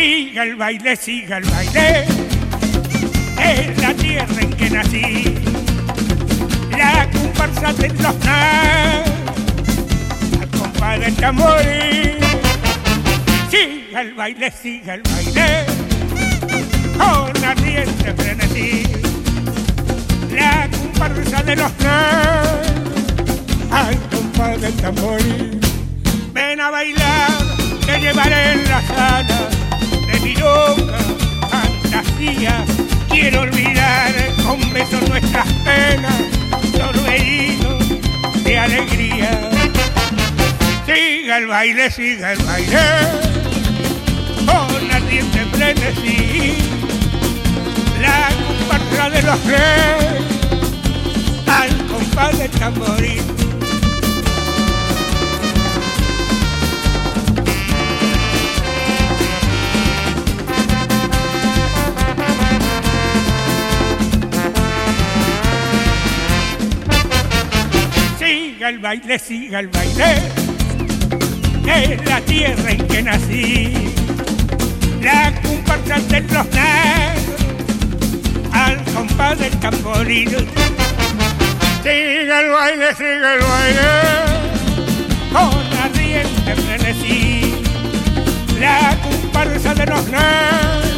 Siga el baile, siga el baile, es la tierra en que nací. La comparsa de los nas, al compás del tambor. Siga el baile, siga el baile, con ardiente frenesí. La comparsa de los nas, al compás del tambor. Ven a bailar, te llevaré en la sala nuestras penas, torbellinos de alegría. Siga el baile, siga el baile, con ardiente el baile, siga el baile, es la tierra en que nací, la comparsa de los negros, al compás del tamboril. Siga el baile, siga el baile, con ardiente frenesí, la comparsa de los negros,